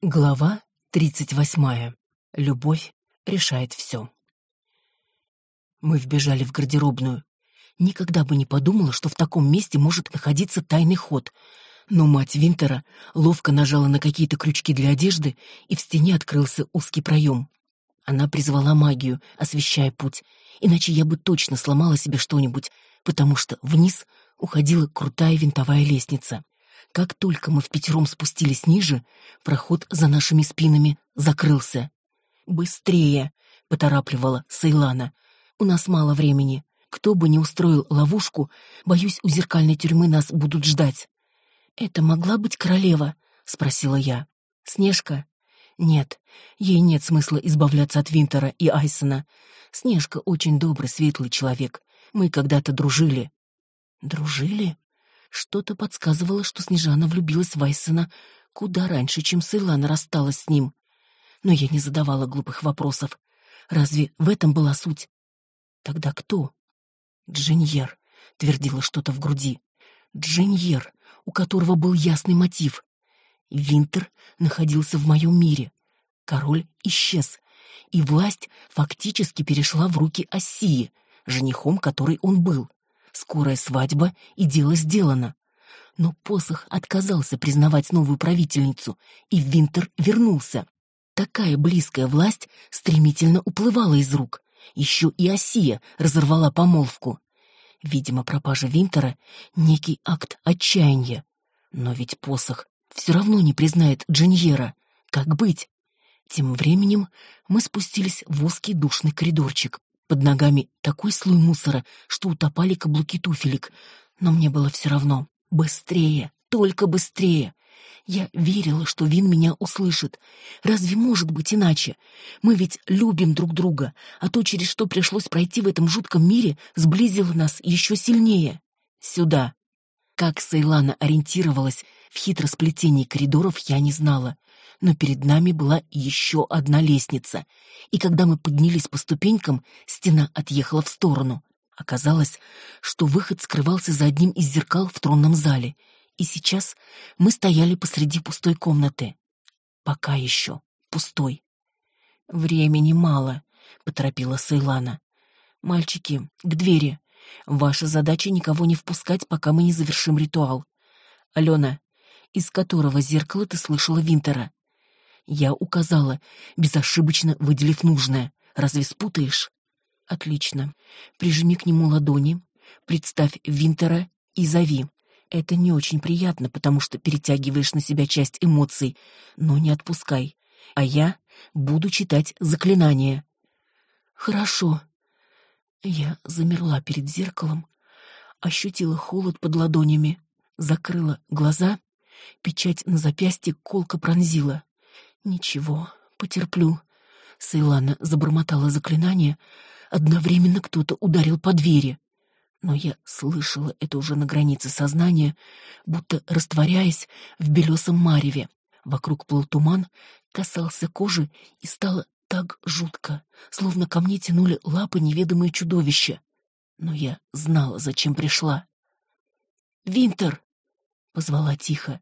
Глава тридцать восьмая. Любовь решает все. Мы вбежали в гардеробную. Никогда бы не подумала, что в таком месте может находиться тайный ход. Но мать Винтера ловко нажала на какие-то крючки для одежды, и в стене открылся узкий проем. Она призвала магию, освещая путь, иначе я бы точно сломала себе что-нибудь, потому что вниз уходила крутая винтовая лестница. Как только мы в пятером спустились ниже, проход за нашими спинами закрылся. «Быстрее!» — поторапливала Сейлана. «У нас мало времени. Кто бы ни устроил ловушку, боюсь, у зеркальной тюрьмы нас будут ждать». «Это могла быть королева?» — спросила я. «Снежка?» «Нет, ей нет смысла избавляться от Винтера и Айсона. Снежка очень добрый, светлый человек. Мы когда-то дружили». «Дружили?» Что-то подсказывало, что Снежана влюбилась в Вайсена куда раньше, чем Сейлана рассталась с ним. Но я не задавала глупых вопросов. Разве в этом была суть? Тогда кто? Джиньер, твердила что-то в груди. Джиньер, у которого был ясный мотив. Винтер находился в моем мире. Король исчез, и власть фактически перешла в руки Оссии, женихом которой он был. Скорая свадьба, и дело сделано. Но посох отказался признавать новую правительницу, и Винтер вернулся. Такая близкая власть стремительно уплывала из рук. Еще и Осия разорвала помолвку. Видимо, пропажа Винтера — некий акт отчаяния. Но ведь посох все равно не признает Джиньера. Как быть? Тем временем мы спустились в узкий душный коридорчик. Под ногами такой слой мусора, что утопали каблуки туфелек. Но мне было все равно. Быстрее, только быстрее. Я верила, что Вин меня услышит. Разве может быть иначе? Мы ведь любим друг друга, а то, через что пришлось пройти в этом жутком мире, сблизило нас еще сильнее. Сюда. Как Сейлана ориентировалась в хитросплетении коридоров, я не знала но перед нами была еще одна лестница, и когда мы поднялись по ступенькам, стена отъехала в сторону. Оказалось, что выход скрывался за одним из зеркал в тронном зале, и сейчас мы стояли посреди пустой комнаты. Пока еще пустой. «Времени мало», — поторопила Сейлана. «Мальчики, к двери. Ваша задача никого не впускать, пока мы не завершим ритуал. Алена, из которого зеркала ты слышала Винтера? Я указала, безошибочно выделив нужное. Разве спутаешь? Отлично. Прижми к нему ладони, представь Винтера и зови. Это не очень приятно, потому что перетягиваешь на себя часть эмоций, но не отпускай. А я буду читать заклинание. Хорошо. Я замерла перед зеркалом, ощутила холод под ладонями, закрыла глаза, печать на запястье колко пронзила. Ничего, потерплю. Сейлана забормотала заклинание. Одновременно кто-то ударил по двери. Но я слышала это уже на границе сознания, будто растворяясь в белесом мареве. Вокруг плыл туман, касался кожи и стало так жутко, словно ко мне тянули лапы неведомые чудовища. Но я знала, зачем пришла. «Винтер!» — позвала тихо.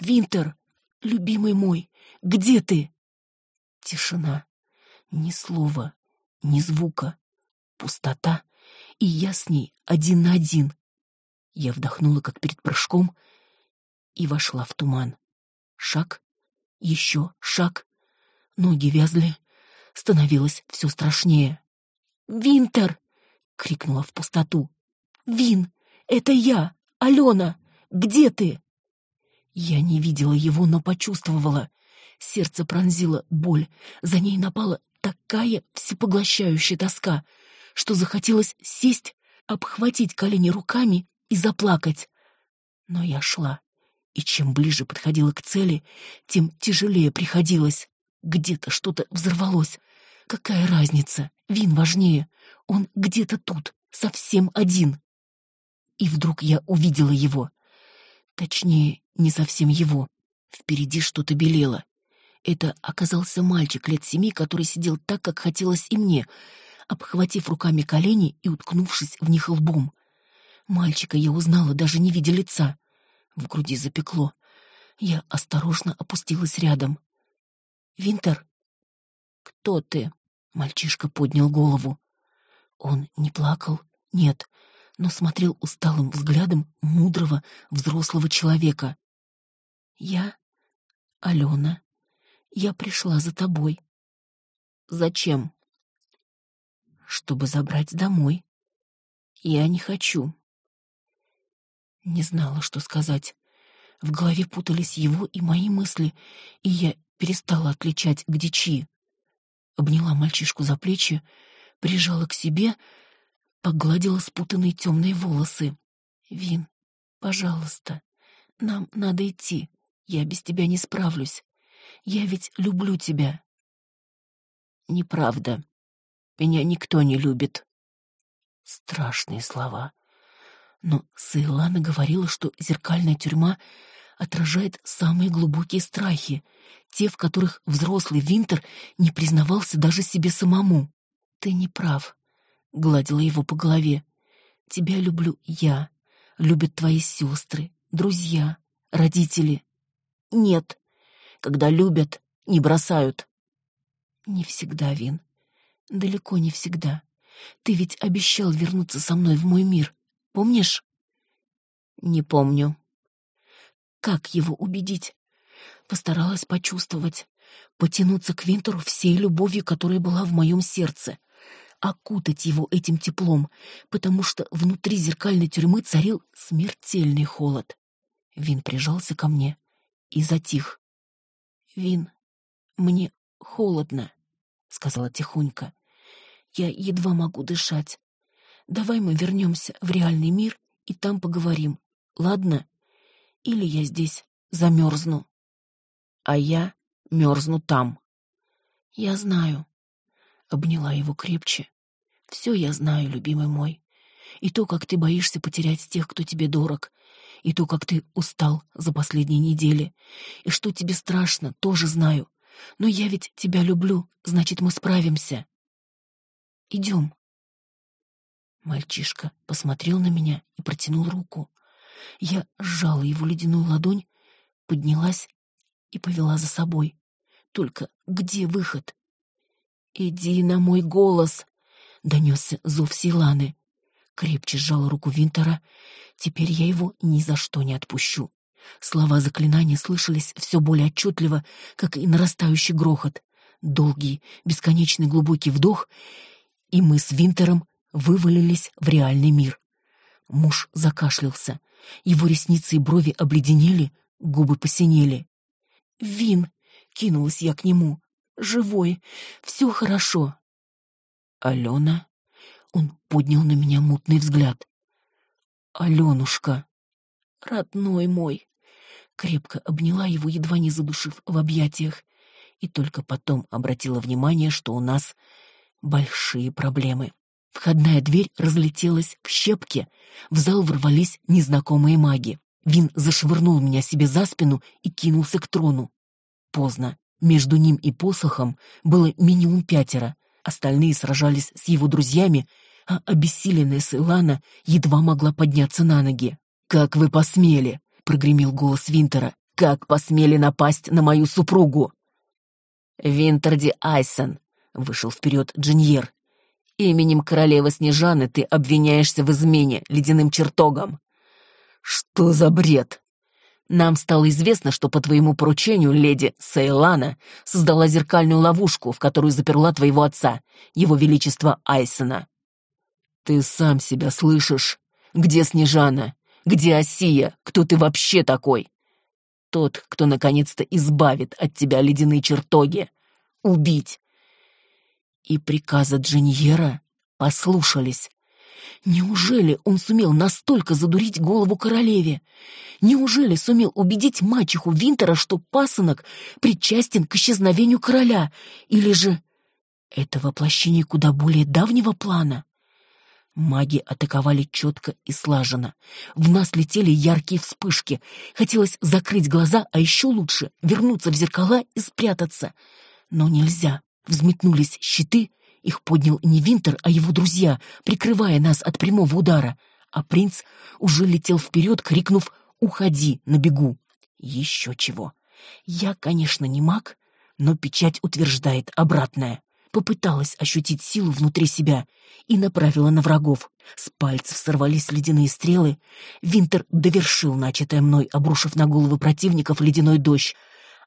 «Винтер, любимый мой, где ты?» Тишина. Ни слова, ни звука. Пустота. И я с ней один на один. Я вдохнула, как перед прыжком, и вошла в туман. Шаг, еще шаг. Ноги вязли. Становилось все страшнее. «Винтер!» — крикнула в пустоту. «Вин! Это я! Алена! Где ты?» Я не видела его, но почувствовала. Сердце пронзило боль, за ней напала такая всепоглощающая тоска, что захотелось сесть, обхватить колени руками и заплакать. Но я шла, и чем ближе подходила к цели, тем тяжелее приходилось. Где-то что-то взорвалось. Какая разница? Вин важнее. Он где-то тут, совсем один. И вдруг я увидела его. Точнее, не совсем его. Впереди что-то белело. Это оказался мальчик лет семи, который сидел так, как хотелось и мне, обхватив руками колени и уткнувшись в них лбом. Мальчика я узнала, даже не видя лица. В груди запекло. Я осторожно опустилась рядом. Винтер?» «Кто ты?» — мальчишка поднял голову. Он не плакал, нет, но смотрел усталым взглядом мудрого взрослого человека. «Я Алена. Я пришла за тобой». «Зачем?» «Чтобы забрать домой. Я не хочу». Не знала, что сказать. В голове путались его и мои мысли, и я перестала отличать, где чьи. Обняла мальчишку за плечи, прижала к себе, погладила спутанные темные волосы. «Вин, пожалуйста, нам надо идти. Я без тебя не справлюсь. Я ведь люблю тебя». «Неправда. Меня никто не любит». Страшные слова. Но Сейлана говорила, что зеркальная тюрьма отражает самые глубокие страхи, те, в которых взрослый Винтер не признавался даже себе самому. «Ты не прав», — гладила его по голове. «Тебя люблю я, любят твои сестры, друзья, родители». «Нет, когда любят, не бросают». «Не всегда, Вин, далеко не всегда. Ты ведь обещал вернуться со мной в мой мир, помнишь?» «Не помню», как его убедить? Постаралась почувствовать, потянуться к Винтеру всей любовью, которая была в моем сердце, окутать его этим теплом, потому что внутри зеркальной тюрьмы царил смертельный холод. Вин прижался ко мне и затих. «Вин, мне холодно», — сказала тихонько. «Я едва могу дышать. Давай мы вернемся в реальный мир и там поговорим, ладно?» или я здесь замерзну. А я мерзну там. Я знаю. Обняла его крепче. Все я знаю, любимый мой. И то, как ты боишься потерять тех, кто тебе дорог, и то, как ты устал за последние недели, и что тебе страшно, тоже знаю. Но я ведь тебя люблю, значит, мы справимся. Идем. Мальчишка посмотрел на меня и протянул руку. Я сжала его ледяную ладонь, поднялась и повела за собой. Только где выход? «Иди на мой голос!» — донесся зов Силаны. Крепче сжала руку Винтера. Теперь я его ни за что не отпущу. Слова заклинания слышались все более отчетливо, как и нарастающий грохот. Долгий, бесконечный глубокий вдох, и мы с Винтером вывалились в реальный мир. Муж закашлялся. Его ресницы и брови обледенели, губы посинели. «Вин!» — кинулась я к нему. «Живой! Все хорошо!» «Алена?» — он поднял на меня мутный взгляд. «Аленушка!» «Родной мой!» Крепко обняла его, едва не задушив в объятиях, и только потом обратила внимание, что у нас большие проблемы. Входная дверь разлетелась в щепки. В зал ворвались незнакомые маги. Вин зашвырнул меня себе за спину и кинулся к трону. Поздно. Между ним и посохом было минимум пятеро. Остальные сражались с его друзьями, а обессиленная Сейлана едва могла подняться на ноги. «Как вы посмели!» — прогремел голос Винтера. «Как посмели напасть на мою супругу?» «Винтерди Айсон!» — вышел вперед Джиньер. Именем королевы Снежаны ты обвиняешься в измене ледяным чертогом. Что за бред? Нам стало известно, что по твоему поручению леди Сейлана создала зеркальную ловушку, в которую заперла твоего отца, его величество Айсона. Ты сам себя слышишь? Где Снежана? Где Осия? Кто ты вообще такой? Тот, кто наконец-то избавит от тебя ледяные чертоги. Убить и приказа Джиньера послушались. Неужели он сумел настолько задурить голову королеве? Неужели сумел убедить мачеху Винтера, что пасынок причастен к исчезновению короля? Или же это воплощение куда более давнего плана? Маги атаковали четко и слаженно. В нас летели яркие вспышки. Хотелось закрыть глаза, а еще лучше вернуться в зеркала и спрятаться. Но нельзя. Взметнулись щиты, их поднял не Винтер, а его друзья, прикрывая нас от прямого удара, а принц уже летел вперед, крикнув «Уходи!» на бегу. Еще чего. Я, конечно, не маг, но печать утверждает обратное. Попыталась ощутить силу внутри себя и направила на врагов. С пальцев сорвались ледяные стрелы. Винтер довершил начатое мной, обрушив на головы противников ледяной дождь.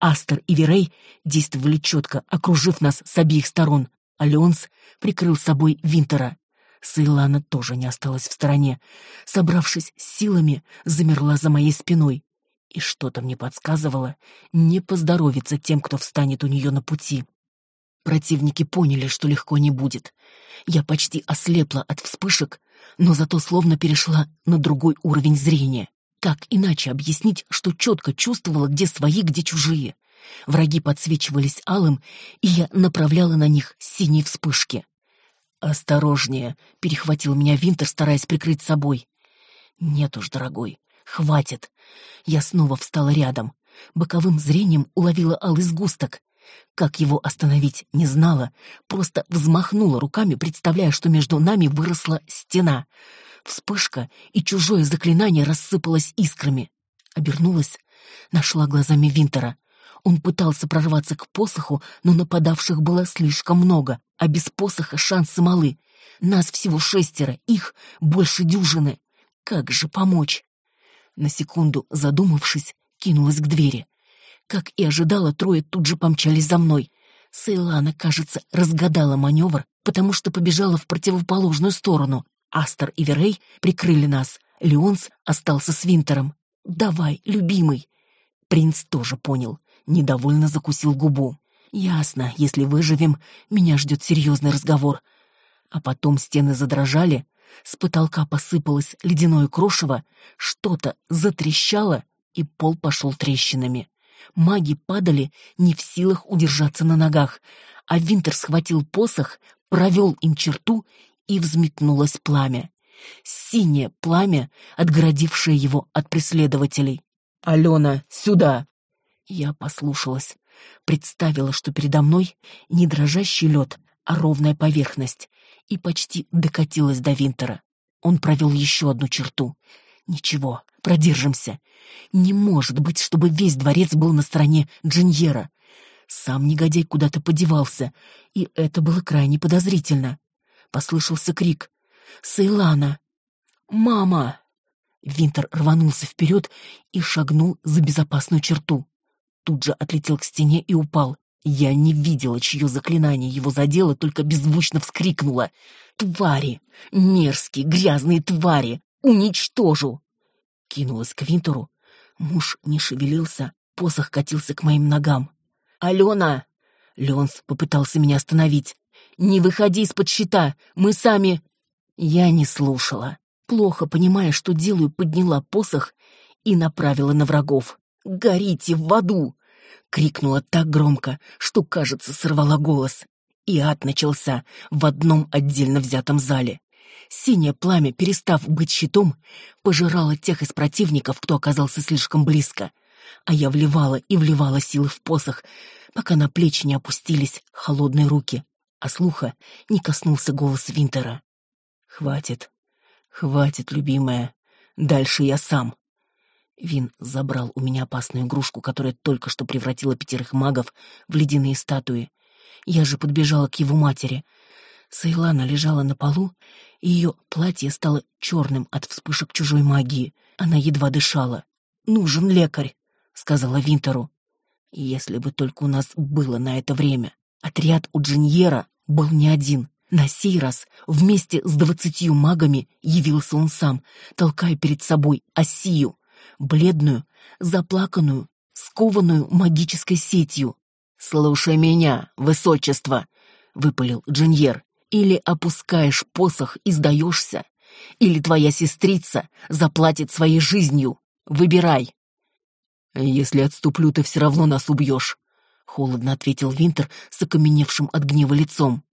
Астер и Верей действовали четко, окружив нас с обеих сторон. Альонс прикрыл собой Винтера. Сейлана тоже не осталась в стороне. Собравшись с силами, замерла за моей спиной. И что-то мне подсказывало, не поздоровится тем, кто встанет у нее на пути. Противники поняли, что легко не будет. Я почти ослепла от вспышек, но зато словно перешла на другой уровень зрения. Как иначе объяснить, что четко чувствовала, где свои, где чужие? Враги подсвечивались алым, и я направляла на них синие вспышки. «Осторожнее!» — перехватил меня Винтер, стараясь прикрыть собой. «Нет уж, дорогой, хватит!» Я снова встала рядом. Боковым зрением уловила алый сгусток. Как его остановить, не знала, просто взмахнула руками, представляя, что между нами выросла стена. Вспышка, и чужое заклинание рассыпалось искрами. Обернулась, нашла глазами Винтера. Он пытался прорваться к посоху, но нападавших было слишком много, а без посоха шансы малы. Нас всего шестеро, их больше дюжины. Как же помочь? На секунду задумавшись, кинулась к двери. Как и ожидала, трое тут же помчались за мной. Сейлана, кажется, разгадала маневр, потому что побежала в противоположную сторону. Астер и Верей прикрыли нас. Леонс остался с Винтером. «Давай, любимый!» Принц тоже понял недовольно закусил губу. Ясно, если выживем, меня ждет серьезный разговор. А потом стены задрожали, с потолка посыпалось ледяное крошево, что-то затрещало, и пол пошел трещинами. Маги падали, не в силах удержаться на ногах, а Винтер схватил посох, провел им черту, и взметнулось пламя. Синее пламя, отгородившее его от преследователей. «Алена, сюда!» Я послушалась. Представила, что передо мной не дрожащий лед, а ровная поверхность, и почти докатилась до Винтера. Он провел еще одну черту. Ничего, продержимся. Не может быть, чтобы весь дворец был на стороне Джиньера. Сам негодяй куда-то подевался, и это было крайне подозрительно. Послышался крик. «Сейлана! Мама!» Винтер рванулся вперед и шагнул за безопасную черту тут же отлетел к стене и упал. Я не видела, чье заклинание его задело, только беззвучно вскрикнула. «Твари! Мерзкие, грязные твари! Уничтожу!» Кинулась к Винтеру. Муж не шевелился, посох катился к моим ногам. «Алена!» Леонс попытался меня остановить. «Не выходи из-под щита! Мы сами...» Я не слушала. Плохо понимая, что делаю, подняла посох и направила на врагов. «Горите в аду!» — крикнула так громко, что, кажется, сорвала голос. И ад начался в одном отдельно взятом зале. Синее пламя, перестав быть щитом, пожирало тех из противников, кто оказался слишком близко. А я вливала и вливала силы в посох, пока на плечи не опустились холодные руки, а слуха не коснулся голос Винтера. «Хватит, хватит, любимая, дальше я сам». Вин забрал у меня опасную игрушку, которая только что превратила пятерых магов в ледяные статуи. Я же подбежала к его матери. Сейлана лежала на полу, и ее платье стало черным от вспышек чужой магии. Она едва дышала. «Нужен лекарь», — сказала Винтеру. «Если бы только у нас было на это время. Отряд у Джиньера был не один». На сей раз вместе с двадцатью магами явился он сам, толкая перед собой Осию, бледную, заплаканную, скованную магической сетью. «Слушай меня, высочество!» — выпалил Джиньер. «Или опускаешь посох и сдаешься, или твоя сестрица заплатит своей жизнью. Выбирай!» «Если отступлю, ты все равно нас убьешь», — холодно ответил Винтер с окаменевшим от гнева лицом.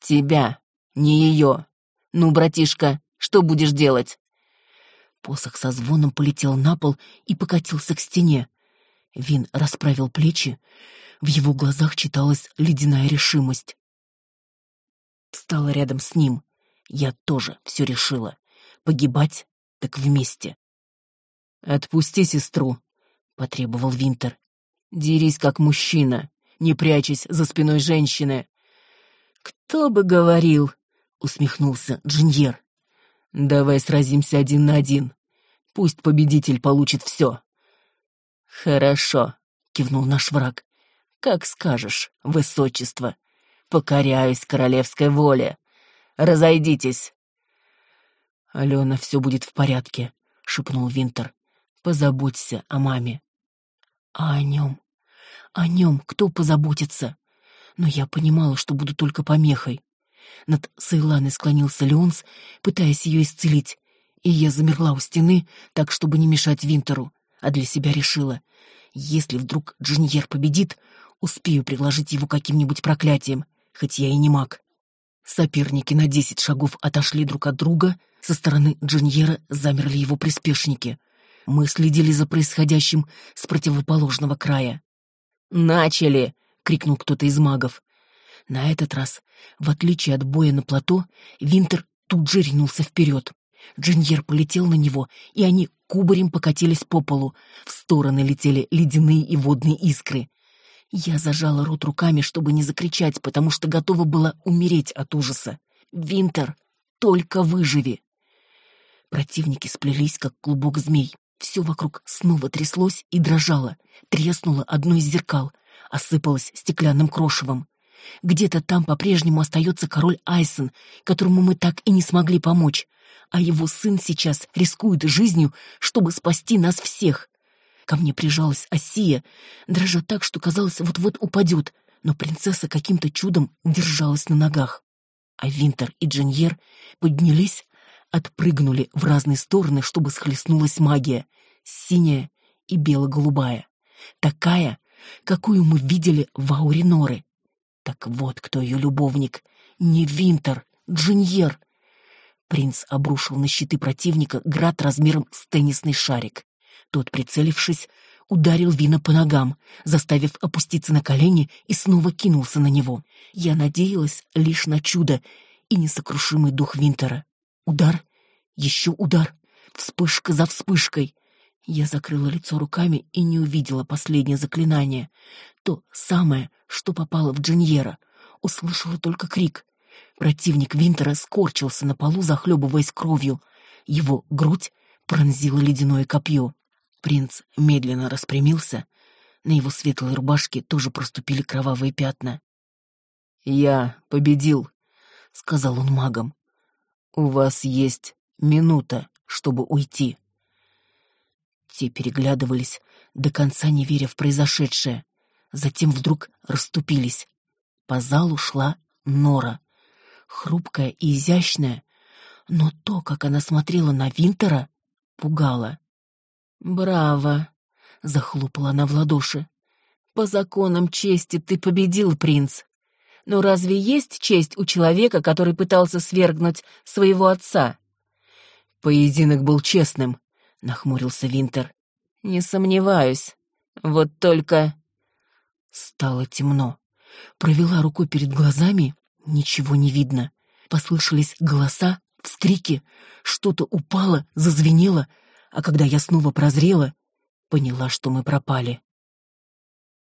«Тебя, не ее. Ну, братишка, что будешь делать?» Посох со звоном полетел на пол и покатился к стене. Вин расправил плечи. В его глазах читалась ледяная решимость. Встала рядом с ним. Я тоже все решила. Погибать так вместе. «Отпусти сестру», — потребовал Винтер. «Дерись как мужчина. не прячась за спиной женщины. «Кто бы говорил?» — усмехнулся Джиньер. «Давай сразимся один на один. Пусть победитель получит все». «Хорошо», — кивнул наш враг. «Как скажешь, высочество. Покоряюсь королевской воле. Разойдитесь». «Алена, все будет в порядке», — шепнул Винтер. «Позаботься о маме». «А о нем? О нем кто позаботится?» Но я понимала, что буду только помехой. Над Сейланой склонился Леонс, пытаясь ее исцелить, и я замерла у стены, так, чтобы не мешать Винтеру, а для себя решила, если вдруг Джиньер победит, успею приложить его каким-нибудь проклятием, хоть я и не маг. Соперники на десять шагов отошли друг от друга, со стороны Джиньера замерли его приспешники. Мы следили за происходящим с противоположного края. «Начали!» — крикнул кто-то из магов. На этот раз, в отличие от боя на плато, Винтер тут же ринулся вперед. Джиньер полетел на него, и они кубарем покатились по полу. В стороны летели ледяные и водные искры. Я зажала рот руками, чтобы не закричать, потому что готова была умереть от ужаса. «Винтер, только выживи!» Противники сплелись, как клубок змей. Все вокруг снова тряслось и дрожало. Треснуло одно из зеркал, осыпалось стеклянным крошевом. Где-то там по-прежнему остается король Айсон, которому мы так и не смогли помочь, а его сын сейчас рискует жизнью, чтобы спасти нас всех. Ко мне прижалась Осия, дрожа так, что казалось, вот-вот упадет, но принцесса каким-то чудом держалась на ногах. А Винтер и Джиньер поднялись, отпрыгнули в разные стороны, чтобы схлестнулась магия, синяя и бело-голубая. Такая, какую мы видели в ауре Норы. Так вот кто ее любовник. Не Винтер, Джиньер. Принц обрушил на щиты противника град размером с теннисный шарик. Тот, прицелившись, ударил Вина по ногам, заставив опуститься на колени и снова кинулся на него. Я надеялась лишь на чудо и несокрушимый дух Винтера. Удар, еще удар, вспышка за вспышкой. Я закрыла лицо руками и не увидела последнее заклинание. То самое, что попало в Джиньера. Услышала только крик. Противник Винтера скорчился на полу, захлебываясь кровью. Его грудь пронзила ледяное копье. Принц медленно распрямился. На его светлой рубашке тоже проступили кровавые пятна. «Я победил», — сказал он магом. «У вас есть минута, чтобы уйти». Те переглядывались, до конца не веря в произошедшее. Затем вдруг расступились. По залу шла Нора. Хрупкая и изящная, но то, как она смотрела на Винтера, пугало. «Браво!» — захлопала она в ладоши. «По законам чести ты победил, принц. Но разве есть честь у человека, который пытался свергнуть своего отца?» «Поединок был честным», — нахмурился Винтер. «Не сомневаюсь. Вот только...» Стало темно. Провела рукой перед глазами, ничего не видно. Послышались голоса, вскрики, что-то упало, зазвенело, а когда я снова прозрела, поняла, что мы пропали.